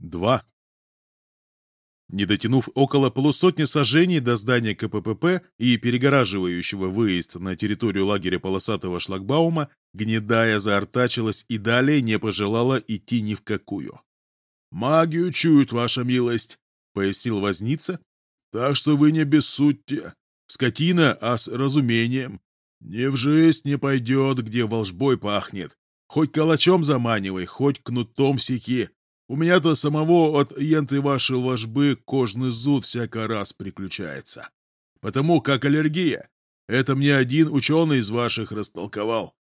2. Не дотянув около полусотни сажений до здания КППП и перегораживающего выезд на территорию лагеря полосатого шлагбаума, гнедая заортачилась и далее не пожелала идти ни в какую. «Магию чуют, ваша милость», — пояснил возница, — «так что вы не бессудьте. Скотина, а с разумением. Не в жизнь не пойдет, где волжбой пахнет. Хоть калачом заманивай, хоть кнутом секи. У меня-то самого от енты вашей ложбы кожный зуд всяко раз приключается. Потому как аллергия. Это мне один ученый из ваших растолковал.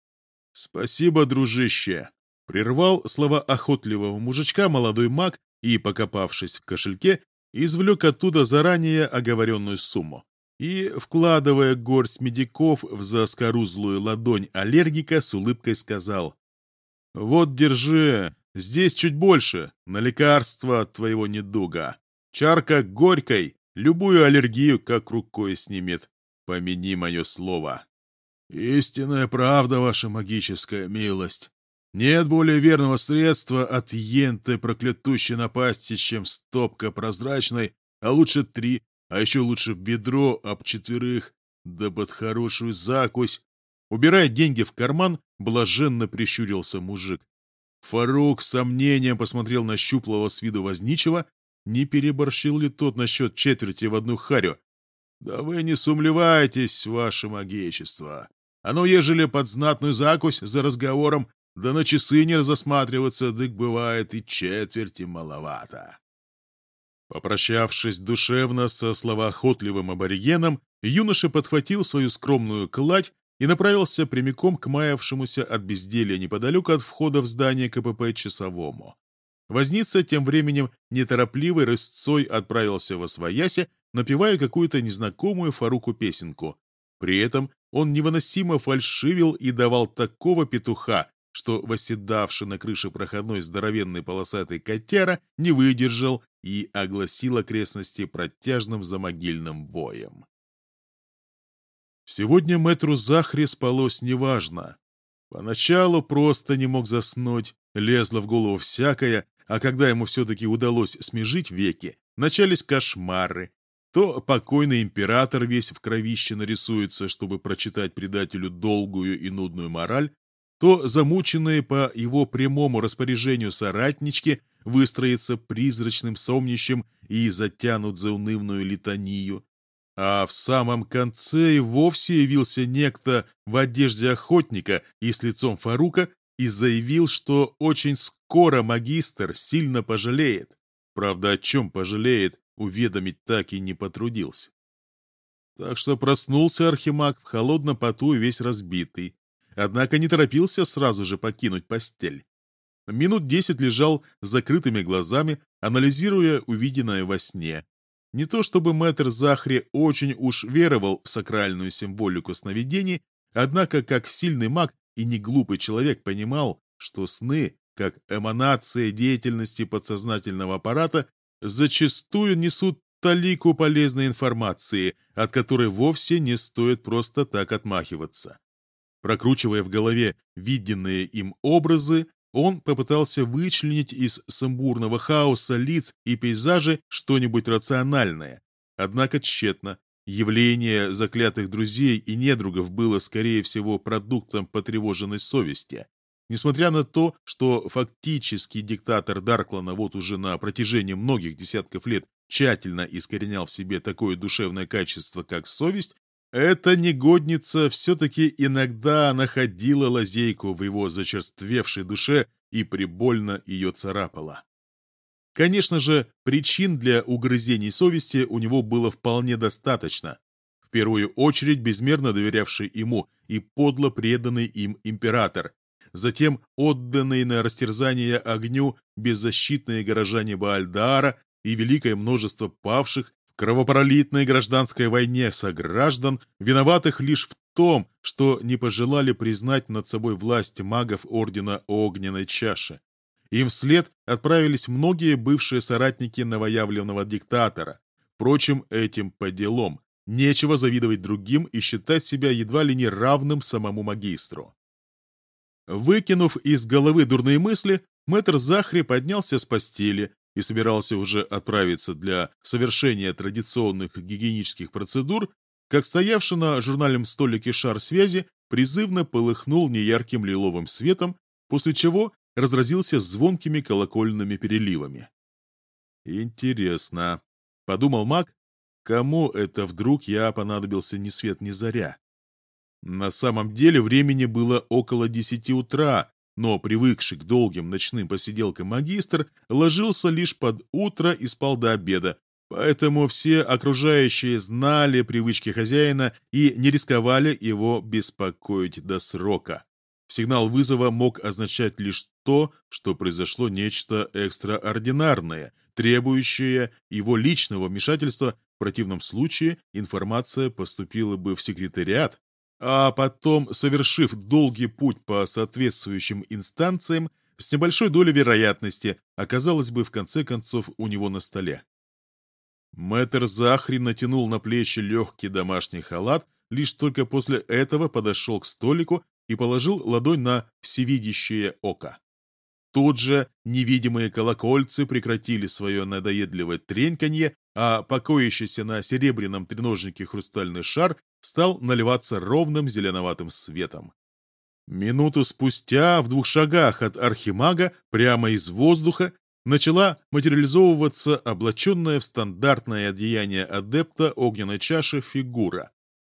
Спасибо, дружище. Прервал слова охотливого мужичка молодой маг и, покопавшись в кошельке, извлек оттуда заранее оговоренную сумму. И, вкладывая горсть медиков в заскорузлую ладонь аллергика, с улыбкой сказал, «Вот, держи, здесь чуть больше, на лекарство от твоего недуга. Чарка горькой, любую аллергию как рукой снимет. Помяни мое слово». «Истинная правда, ваша магическая милость. Нет более верного средства от енты проклятущей напасти, чем стопка прозрачной, а лучше три, а еще лучше бедро об четверых, да под хорошую закусь Убирая деньги в карман, блаженно прищурился мужик. Фарук с сомнением посмотрел на щуплого с виду возничего, не переборщил ли тот насчет четверти в одну харю. «Да вы не сумлевайтесь, ваше магичество. А ну, ежели под знатную закусь за разговором, да на часы не засматриваться, дык бывает и четверти маловато». Попрощавшись душевно со словоохотливым аборигеном, юноша подхватил свою скромную кладь и направился прямиком к маявшемуся от безделья неподалеку от входа в здание КПП часовому. Возница тем временем неторопливой рысцой отправился во своясе, напевая какую-то незнакомую Фаруку песенку. При этом он невыносимо фальшивил и давал такого петуха, что восседавший на крыше проходной здоровенный полосатый котяра не выдержал и огласил окрестности протяжным замогильным боем. Сегодня мэтру Захре спалось неважно. Поначалу просто не мог заснуть, лезло в голову всякое, а когда ему все-таки удалось смежить веки, начались кошмары. То покойный император весь в кровище нарисуется, чтобы прочитать предателю долгую и нудную мораль, то замученные по его прямому распоряжению соратнички выстроятся призрачным сомнищем и затянут заунывную литанию, а в самом конце и вовсе явился некто в одежде охотника и с лицом Фарука и заявил, что очень скоро магистр сильно пожалеет. Правда, о чем пожалеет, уведомить так и не потрудился. Так что проснулся Архимаг в холодном поту весь разбитый. Однако не торопился сразу же покинуть постель. Минут десять лежал с закрытыми глазами, анализируя увиденное во сне, не то чтобы мэтр Захри очень уж веровал в сакральную символику сновидений, однако как сильный маг и не глупый человек понимал, что сны, как эманация деятельности подсознательного аппарата, зачастую несут талику полезной информации, от которой вовсе не стоит просто так отмахиваться. Прокручивая в голове виденные им образы, он попытался вычленить из сумбурного хаоса лиц и пейзажей что-нибудь рациональное. Однако тщетно. Явление заклятых друзей и недругов было, скорее всего, продуктом потревоженной совести. Несмотря на то, что фактически диктатор Дарклана вот уже на протяжении многих десятков лет тщательно искоренял в себе такое душевное качество, как совесть, эта негодница все-таки иногда находила лазейку в его зачерствевшей душе и прибольно ее царапала. Конечно же, причин для угрызений совести у него было вполне достаточно. В первую очередь безмерно доверявший ему и подло преданный им император, затем отданные на растерзание огню беззащитные горожане Баальдаара и великое множество павших кровопролитной гражданской войне сограждан, виноватых лишь в том, что не пожелали признать над собой власть магов Ордена Огненной Чаши. Им вслед отправились многие бывшие соратники новоявленного диктатора. Впрочем, этим по делам. Нечего завидовать другим и считать себя едва ли не равным самому магистру. Выкинув из головы дурные мысли, мэтр Захри поднялся с постели и собирался уже отправиться для совершения традиционных гигиенических процедур, как стоявший на журнальном столике шар связи призывно полыхнул неярким лиловым светом, после чего разразился звонкими колокольными переливами. «Интересно», — подумал маг, — «кому это вдруг я понадобился ни свет ни заря?» На самом деле времени было около десяти утра, но привыкший к долгим ночным посиделкам магистр ложился лишь под утро и спал до обеда, поэтому все окружающие знали привычки хозяина и не рисковали его беспокоить до срока. Сигнал вызова мог означать лишь то, что произошло нечто экстраординарное, требующее его личного вмешательства, в противном случае информация поступила бы в секретариат, а потом, совершив долгий путь по соответствующим инстанциям, с небольшой долей вероятности оказалось бы в конце концов у него на столе. Мэтр Захри натянул на плечи легкий домашний халат, лишь только после этого подошел к столику и положил ладонь на всевидящее око. Тут же невидимые колокольцы прекратили свое надоедливое треньканье, а покоящийся на серебряном треножнике хрустальный шар стал наливаться ровным зеленоватым светом. Минуту спустя, в двух шагах от архимага, прямо из воздуха, начала материализовываться облаченная в стандартное одеяние адепта огненной чаши фигура.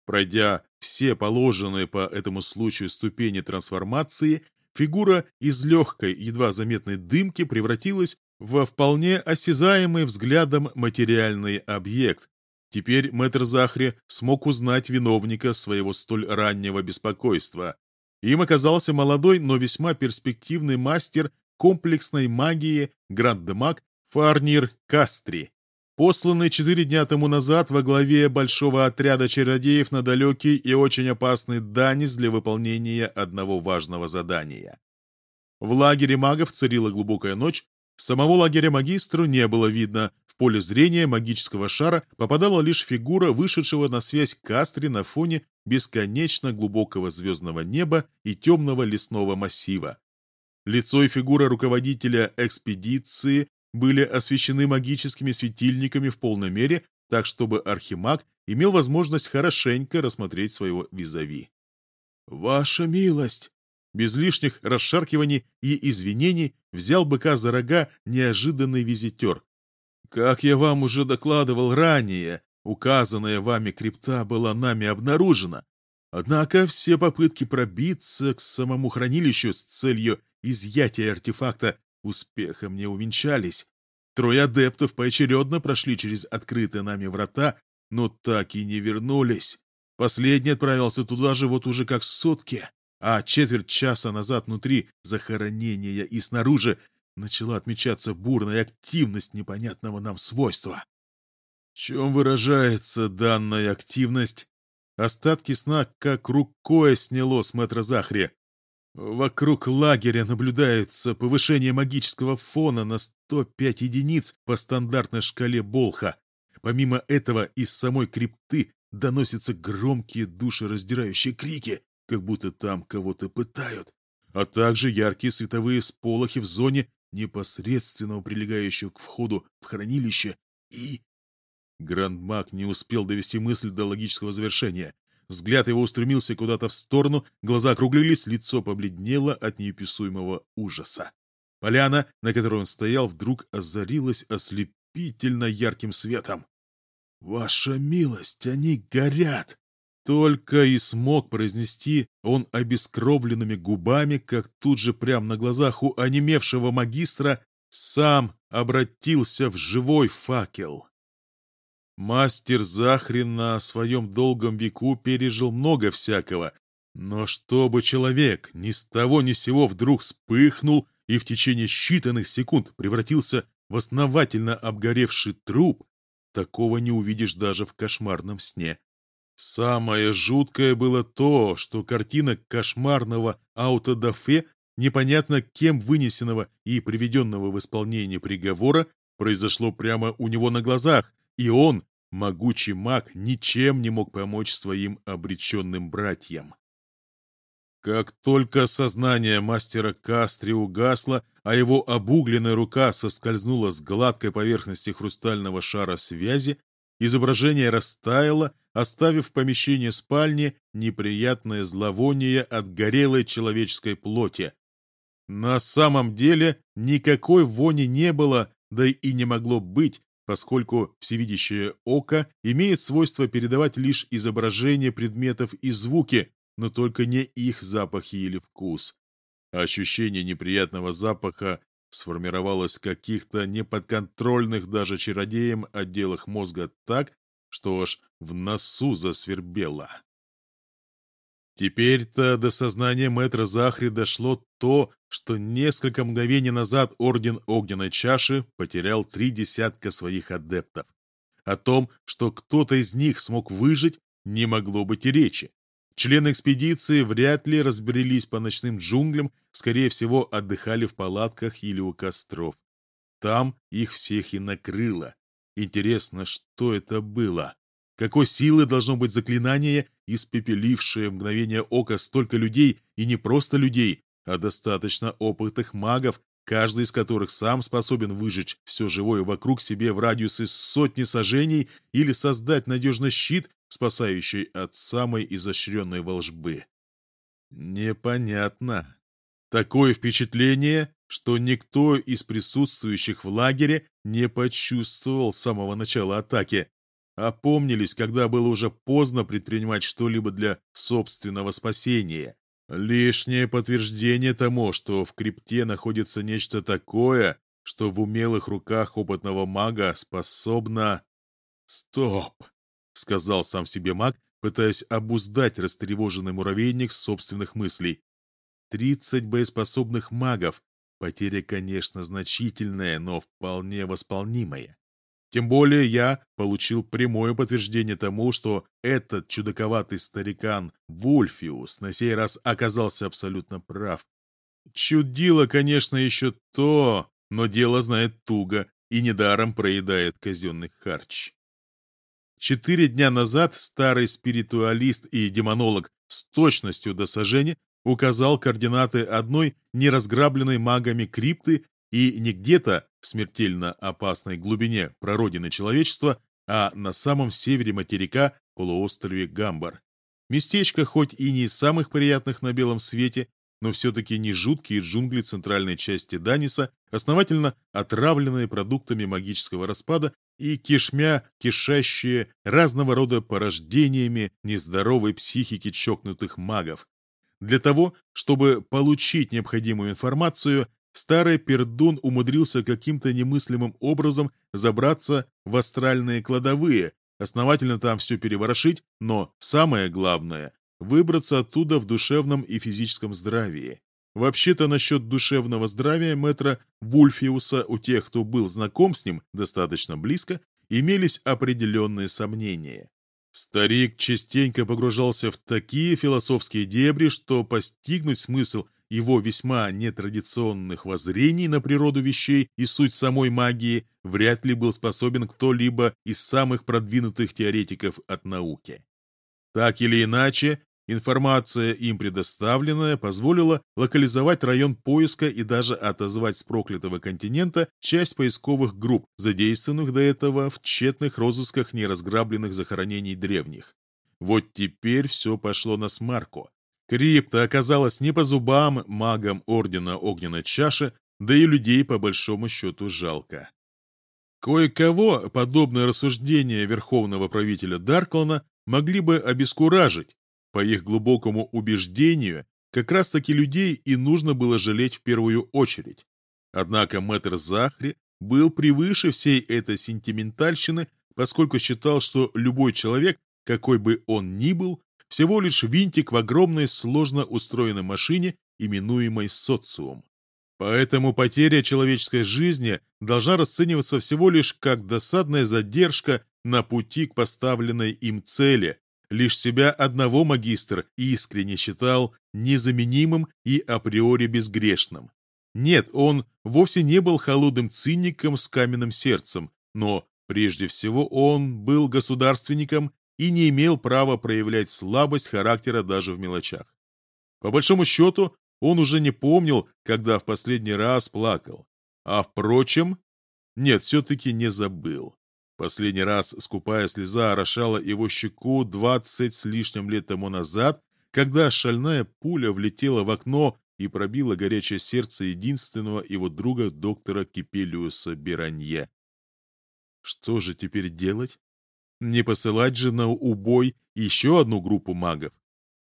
Пройдя все положенные по этому случаю ступени трансформации, фигура из легкой, едва заметной дымки превратилась во вполне осязаемый взглядом материальный объект, Теперь мэтр Захри смог узнать виновника своего столь раннего беспокойства. Им оказался молодой, но весьма перспективный мастер комплексной магии Грандемаг Фарнир Кастри, посланный четыре дня тому назад во главе большого отряда чародеев на далекий и очень опасный Данис для выполнения одного важного задания. В лагере магов царила глубокая ночь, самого лагеря магистру не было видно, поле зрения магического шара попадала лишь фигура вышедшего на связь Кастри на фоне бесконечно глубокого звездного неба и темного лесного массива. Лицо и фигура руководителя экспедиции были освещены магическими светильниками в полной мере, так чтобы архимаг имел возможность хорошенько рассмотреть своего визави. «Ваша милость!» Без лишних расшаркиваний и извинений взял быка за рога неожиданный визитер. Как я вам уже докладывал ранее, указанная вами крипта была нами обнаружена. Однако все попытки пробиться к самому хранилищу с целью изъятия артефакта успехом не увенчались. Трое адептов поочередно прошли через открытые нами врата, но так и не вернулись. Последний отправился туда же вот уже как сутки, а четверть часа назад внутри захоронения и снаружи начала отмечаться бурная активность непонятного нам свойства. В чем выражается данная активность? Остатки сна как рукой сняло с мэтра Захри. Вокруг лагеря наблюдается повышение магического фона на 105 единиц по стандартной шкале Болха. Помимо этого, из самой крипты доносятся громкие душераздирающие крики, как будто там кого-то пытают, а также яркие световые сполохи в зоне непосредственно прилегающего к входу в хранилище, и... Грандмаг не успел довести мысль до логического завершения. Взгляд его устремился куда-то в сторону, глаза округлились, лицо побледнело от неописуемого ужаса. Поляна, на которой он стоял, вдруг озарилась ослепительно ярким светом. «Ваша милость, они горят!» Только и смог произнести он обескровленными губами, как тут же прямо на глазах у онемевшего магистра сам обратился в живой факел. Мастер Захрин на своем долгом веку пережил много всякого, но чтобы человек ни с того ни сего вдруг вспыхнул и в течение считанных секунд превратился в основательно обгоревший труп, такого не увидишь даже в кошмарном сне. Самое жуткое было то, что картина кошмарного аутодафе, непонятно кем вынесенного и приведенного в исполнение приговора, произошло прямо у него на глазах, и он, могучий маг, ничем не мог помочь своим обреченным братьям. Как только сознание мастера Кастри угасло, а его обугленная рука соскользнула с гладкой поверхности хрустального шара связи, изображение растаяло, оставив в помещении спальни неприятное зловоние от горелой человеческой плоти. На самом деле никакой вони не было, да и не могло быть, поскольку всевидящее око имеет свойство передавать лишь изображение предметов и звуки, но только не их запахи или вкус. Ощущение неприятного запаха сформировалось каких-то неподконтрольных даже чародеям отделах мозга так, что аж в носу засвербело. Теперь-то до сознания мэтра Захри дошло то, что несколько мгновений назад Орден Огненной Чаши потерял три десятка своих адептов. О том, что кто-то из них смог выжить, не могло быть и речи. Члены экспедиции вряд ли разбрелись по ночным джунглям, скорее всего, отдыхали в палатках или у костров. Там их всех и накрыло. Интересно, что это было? Какой силы должно быть заклинание, испепелившее в мгновение ока столько людей, и не просто людей, а достаточно опытных магов, каждый из которых сам способен выжечь все живое вокруг себе в радиусе сотни сажений или создать надежный щит, спасающий от самой изощренной волжбы. Непонятно. Такое впечатление, что никто из присутствующих в лагере не почувствовал с самого начала атаки. Опомнились, когда было уже поздно предпринимать что-либо для собственного спасения. Лишнее подтверждение тому, что в крипте находится нечто такое, что в умелых руках опытного мага способно... Стоп! — сказал сам себе маг, пытаясь обуздать растревоженный муравейник собственных мыслей. «Тридцать боеспособных магов. Потеря, конечно, значительная, но вполне восполнимая. Тем более я получил прямое подтверждение тому, что этот чудаковатый старикан Вульфиус на сей раз оказался абсолютно прав. Чудило, конечно, еще то, но дело знает туго и недаром проедает казенный харч. Четыре дня назад старый спиритуалист и демонолог с точностью до сожжения указал координаты одной неразграбленной магами крипты и не где-то в смертельно опасной глубине прародины человечества, а на самом севере материка полуострове Гамбар. Местечко хоть и не из самых приятных на белом свете, но все-таки не жуткие джунгли центральной части Даниса, основательно отравленные продуктами магического распада и кишмя, кишащие разного рода порождениями нездоровой психики чокнутых магов. Для того, чтобы получить необходимую информацию, старый пердун умудрился каким-то немыслимым образом забраться в астральные кладовые, основательно там все переворошить, но самое главное – выбраться оттуда в душевном и физическом здравии. Вообще-то насчет душевного здравия мэтра Вульфиуса у тех, кто был знаком с ним достаточно близко, имелись определенные сомнения. Старик частенько погружался в такие философские дебри, что постигнуть смысл его весьма нетрадиционных воззрений на природу вещей и суть самой магии вряд ли был способен кто-либо из самых продвинутых теоретиков от науки. Так или иначе, Информация, им предоставленная, позволила локализовать район поиска и даже отозвать с проклятого континента часть поисковых групп, задействованных до этого в тщетных розысках неразграбленных захоронений древних. Вот теперь все пошло на смарку. Крипта оказалась не по зубам магам Ордена Огненной Чаши, да и людей по большому счету жалко. Кое-кого подобное рассуждение верховного правителя Дарклана могли бы обескуражить, по их глубокому убеждению, как раз-таки людей и нужно было жалеть в первую очередь. Однако мэтр Захри был превыше всей этой сентиментальщины, поскольку считал, что любой человек, какой бы он ни был, всего лишь винтик в огромной сложно устроенной машине, именуемой социум. Поэтому потеря человеческой жизни должна расцениваться всего лишь как досадная задержка на пути к поставленной им цели, Лишь себя одного магистр искренне считал незаменимым и априори безгрешным. Нет, он вовсе не был холодным циником с каменным сердцем, но прежде всего он был государственником и не имел права проявлять слабость характера даже в мелочах. По большому счету, он уже не помнил, когда в последний раз плакал. А впрочем, нет, все-таки не забыл. Последний раз скупая слеза орошала его щеку двадцать с лишним лет тому назад, когда шальная пуля влетела в окно и пробила горячее сердце единственного его друга доктора Кипелиуса Беранье. Что же теперь делать? Не посылать же на убой еще одну группу магов.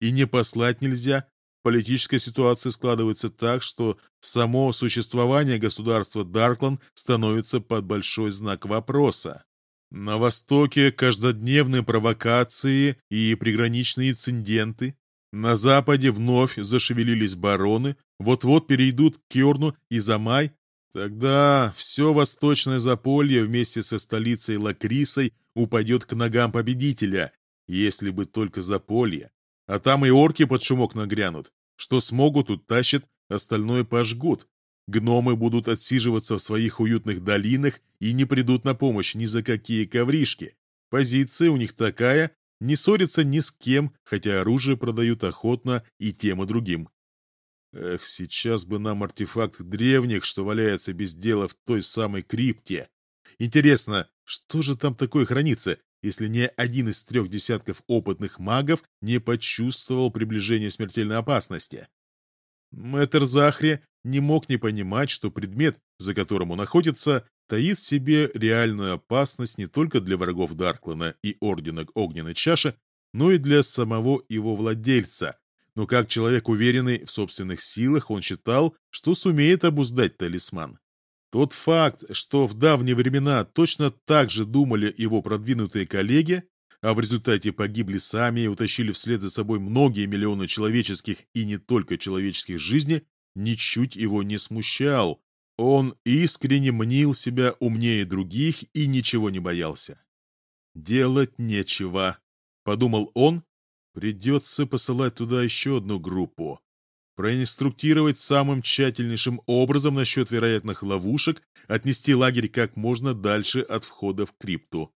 И не послать нельзя. Политическая ситуация складывается так, что само существование государства Дарклан становится под большой знак вопроса. На Востоке каждодневные провокации и приграничные инциденты. На Западе вновь зашевелились бароны, вот-вот перейдут к Кёрну и Замай. Тогда все восточное заполье вместе со столицей Лакрисой упадет к ногам победителя, если бы только заполье. А там и орки под шумок нагрянут. Что смогут, утащат, остальное пожгут. Гномы будут отсиживаться в своих уютных долинах и не придут на помощь ни за какие ковришки. Позиция у них такая, не ссорятся ни с кем, хотя оружие продают охотно и тем и другим. Эх, сейчас бы нам артефакт древних, что валяется без дела в той самой крипте. Интересно, что же там такое хранится, если ни один из трех десятков опытных магов не почувствовал приближение смертельной опасности? Мэтр Захри не мог не понимать, что предмет, за которым он находится, таит в себе реальную опасность не только для врагов Дарклана и Ордена Огненной Чаши, но и для самого его владельца. Но как человек, уверенный в собственных силах, он считал, что сумеет обуздать талисман. Тот факт, что в давние времена точно так же думали его продвинутые коллеги, а в результате погибли сами и утащили вслед за собой многие миллионы человеческих и не только человеческих жизней, ничуть его не смущал. Он искренне мнил себя умнее других и ничего не боялся. «Делать нечего», — подумал он, — «придется посылать туда еще одну группу, проинструктировать самым тщательнейшим образом насчет вероятных ловушек, отнести лагерь как можно дальше от входа в крипту.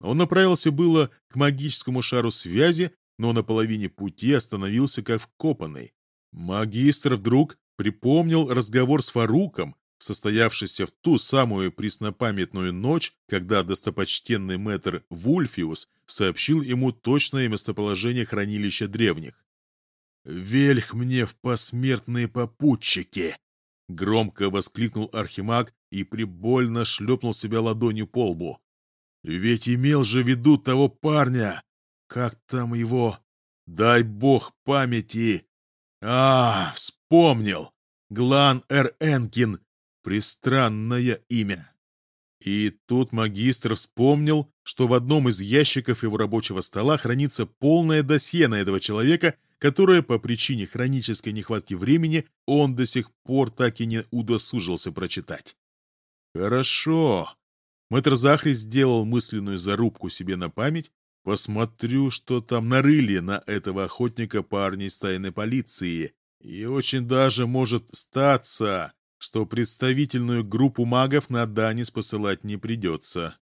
Он направился было к магическому шару связи, но на половине пути остановился как вкопанный. Магистр вдруг припомнил разговор с Фаруком, состоявшийся в ту самую преснопамятную ночь, когда достопочтенный мэтр Вульфиус сообщил ему точное местоположение хранилища древних. «Вельх мне в посмертные попутчики!» Громко воскликнул Архимаг и прибольно шлепнул себя ладонью по лбу. Ведь имел же в виду того парня. Как там его? Дай бог памяти. А, вспомнил. Глан Эр Энкин. Пристранное имя. И тут магистр вспомнил, что в одном из ящиков его рабочего стола хранится полное досье на этого человека, которое по причине хронической нехватки времени он до сих пор так и не удосужился прочитать. Хорошо. Мэтр Захри сделал мысленную зарубку себе на память. Посмотрю, что там нарыли на этого охотника парни из тайной полиции. И очень даже может статься, что представительную группу магов на Данис посылать не придется.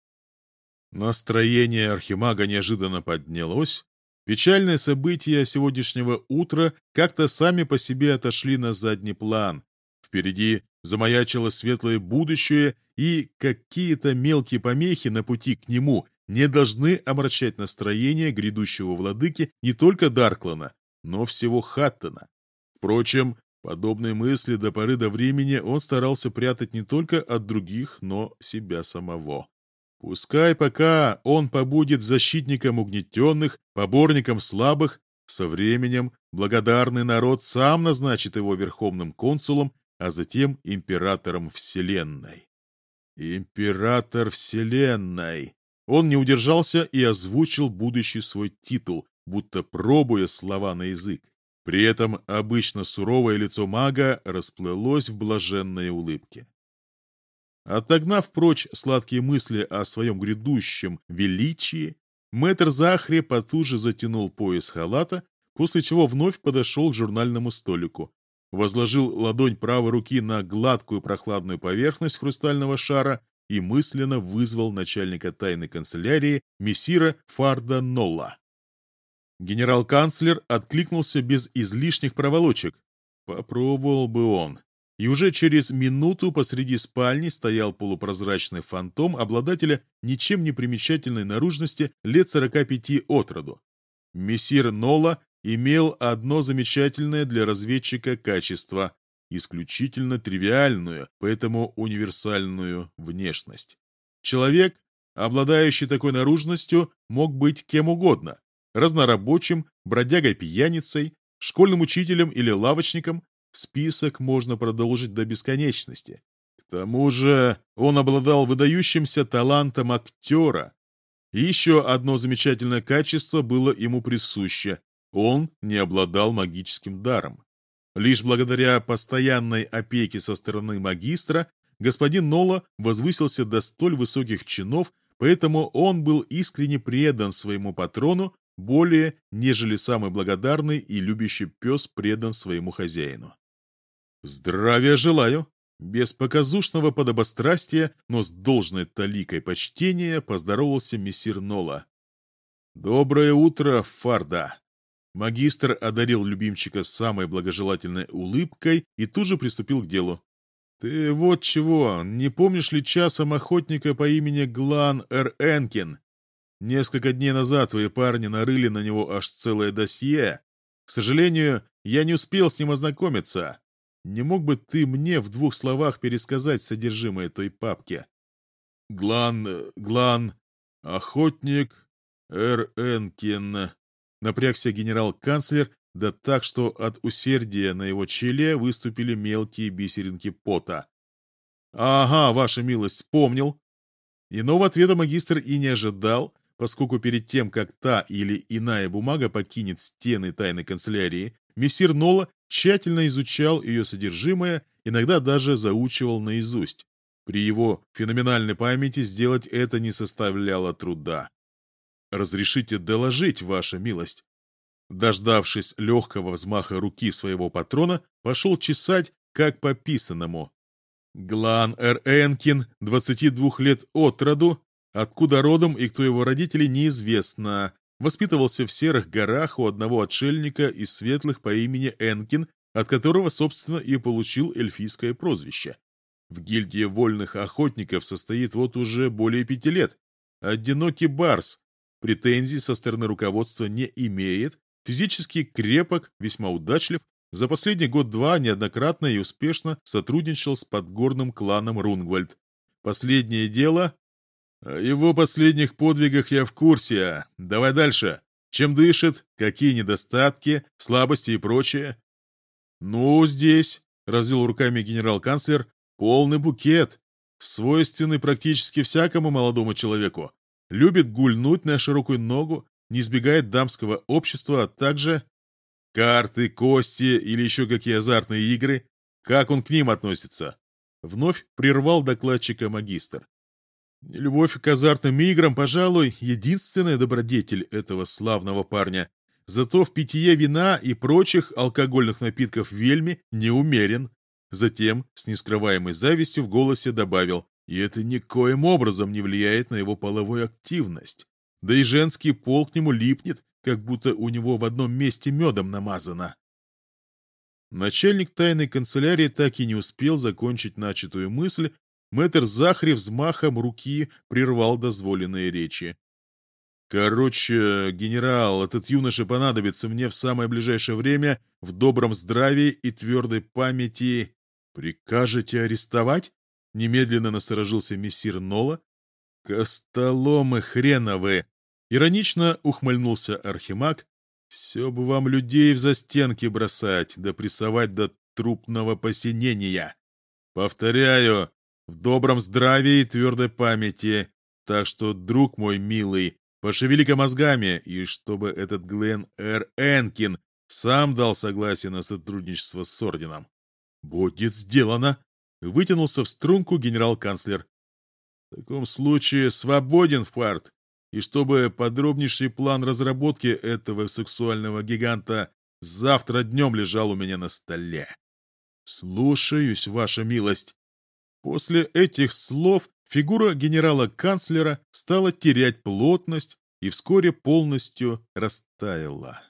Настроение архимага неожиданно поднялось. Печальные события сегодняшнего утра как-то сами по себе отошли на задний план. Впереди замаячило светлое будущее, и какие-то мелкие помехи на пути к нему не должны омрачать настроение грядущего владыки не только Дарклана, но всего Хаттона. Впрочем, подобные мысли до поры до времени он старался прятать не только от других, но себя самого. Пускай пока он побудет защитником угнетенных, поборником слабых, со временем благодарный народ сам назначит его верховным консулом а затем императором Вселенной. Император Вселенной! Он не удержался и озвучил будущий свой титул, будто пробуя слова на язык. При этом обычно суровое лицо мага расплылось в блаженной улыбке. Отогнав прочь сладкие мысли о своем грядущем величии, мэтр Захре потуже затянул пояс халата, после чего вновь подошел к журнальному столику, возложил ладонь правой руки на гладкую прохладную поверхность хрустального шара и мысленно вызвал начальника тайной канцелярии мессира Фарда Нолла. Генерал-канцлер откликнулся без излишних проволочек. Попробовал бы он. И уже через минуту посреди спальни стоял полупрозрачный фантом обладателя ничем не примечательной наружности лет 45 от роду. Мессир Нола имел одно замечательное для разведчика качество – исключительно тривиальную, поэтому универсальную внешность. Человек, обладающий такой наружностью, мог быть кем угодно – разнорабочим, бродягой-пьяницей, школьным учителем или лавочником, список можно продолжить до бесконечности. К тому же он обладал выдающимся талантом актера. Еще одно замечательное качество было ему присуще – он не обладал магическим даром. Лишь благодаря постоянной опеке со стороны магистра господин Нола возвысился до столь высоких чинов, поэтому он был искренне предан своему патрону, более, нежели самый благодарный и любящий пес предан своему хозяину. «Здравия желаю!» Без показушного подобострастия, но с должной таликой почтения поздоровался мессир Нола. «Доброе утро, Фарда!» Магистр одарил любимчика самой благожелательной улыбкой и тут же приступил к делу. «Ты вот чего, не помнишь ли часом охотника по имени Глан Эр Энкин? Несколько дней назад твои парни нарыли на него аж целое досье. К сожалению, я не успел с ним ознакомиться. Не мог бы ты мне в двух словах пересказать содержимое той папки?» «Глан... Глан... Охотник... Эр Энкин...» Напрягся генерал-канцлер, да так, что от усердия на его челе выступили мелкие бисеринки пота. «Ага, ваша милость, вспомнил». Иного ответа магистр и не ожидал, поскольку перед тем, как та или иная бумага покинет стены тайной канцелярии, мессир Нола тщательно изучал ее содержимое, иногда даже заучивал наизусть. При его феноменальной памяти сделать это не составляло труда. «Разрешите доложить, ваша милость». Дождавшись легкого взмаха руки своего патрона, пошел чесать, как по писанному. Глан Эр Энкин, 22 лет от роду, откуда родом и кто его родители, неизвестно. Воспитывался в Серых горах у одного отшельника из светлых по имени Энкин, от которого, собственно, и получил эльфийское прозвище. В гильдии вольных охотников состоит вот уже более пяти лет. Одинокий барс, Претензий со стороны руководства не имеет, физически крепок, весьма удачлив, за последний год-два неоднократно и успешно сотрудничал с подгорным кланом Рунгвальд. Последнее дело... Его последних подвигах я в курсе. Давай дальше. Чем дышит, какие недостатки, слабости и прочее. Ну, здесь, развел руками генерал-канцлер, полный букет, свойственный практически всякому молодому человеку любит гульнуть на широкую ногу, не избегает дамского общества, а также карты, кости или еще какие азартные игры. Как он к ним относится? Вновь прервал докладчика магистр. Любовь к азартным играм, пожалуй, единственная добродетель этого славного парня. Зато в питье вина и прочих алкогольных напитков вельми не умерен. Затем, с нескрываемой завистью в голосе добавил, и это никоим образом не влияет на его половую активность. Да и женский пол к нему липнет, как будто у него в одном месте медом намазано. Начальник тайной канцелярии так и не успел закончить начатую мысль, мэтр Захри взмахом руки прервал дозволенные речи. «Короче, генерал, этот юноша понадобится мне в самое ближайшее время в добром здравии и твердой памяти. Прикажете арестовать?» Немедленно насторожился мессир Нола. «Костоломы хреновы!» Иронично ухмыльнулся Архимаг. «Все бы вам людей в застенки бросать, да прессовать до трупного посинения. Повторяю, в добром здравии и твердой памяти. Так что, друг мой милый, пошевели-ка мозгами, и чтобы этот Глен Р. Энкин сам дал согласие на сотрудничество с Орденом. «Будет сделано!» Вытянулся в струнку генерал-канцлер. В таком случае свободен в парт, и чтобы подробнейший план разработки этого сексуального гиганта завтра днем лежал у меня на столе. Слушаюсь, ваша милость. После этих слов фигура генерала-канцлера стала терять плотность, и вскоре полностью растаяла.